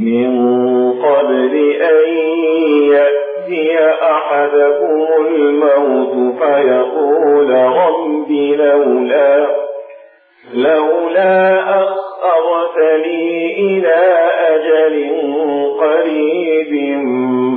من قبل أن يأتي أحدكم الموت فيقول رب لولا لولا أخرتني إلى أجل قريب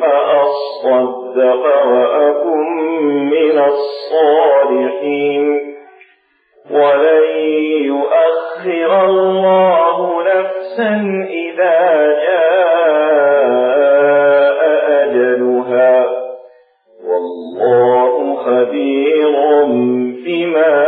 فأصدق وأكن من الصالحين. ولن يؤخر الله إذا جاء أجلها والله خبير بما